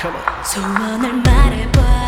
Come on. 소원을 말해봐.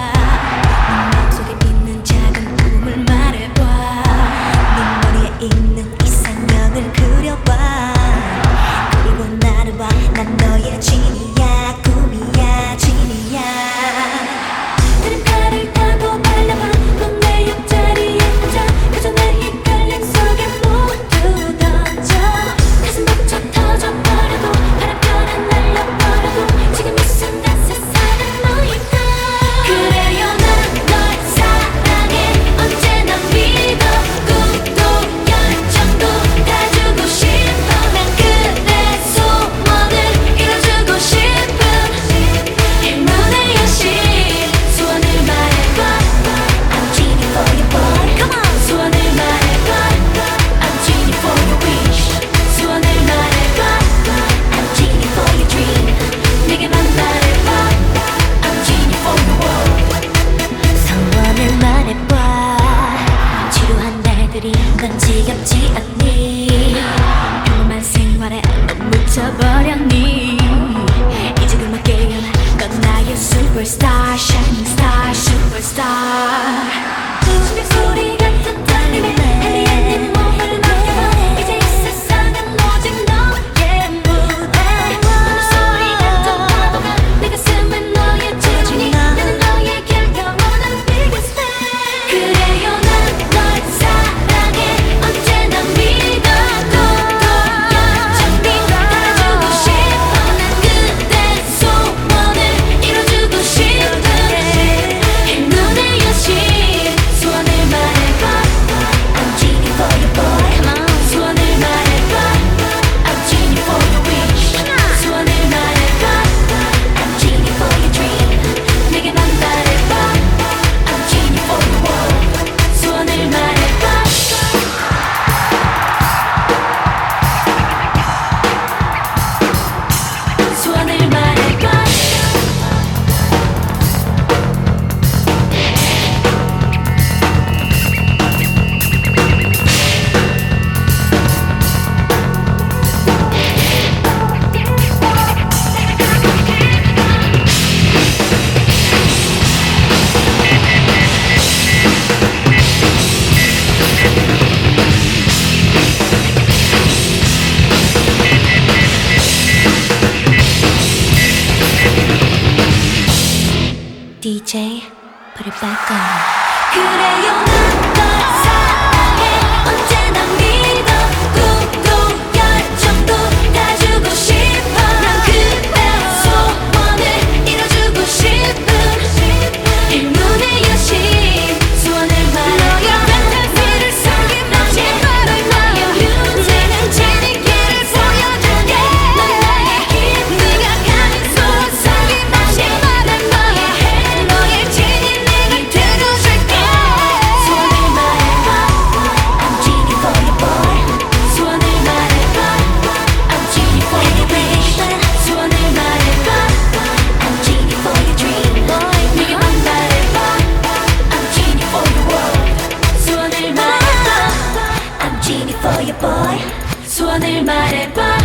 superstar, shining star, superstar. 소리 같은 떨림에 DJ, put it back on. everybody. Bye.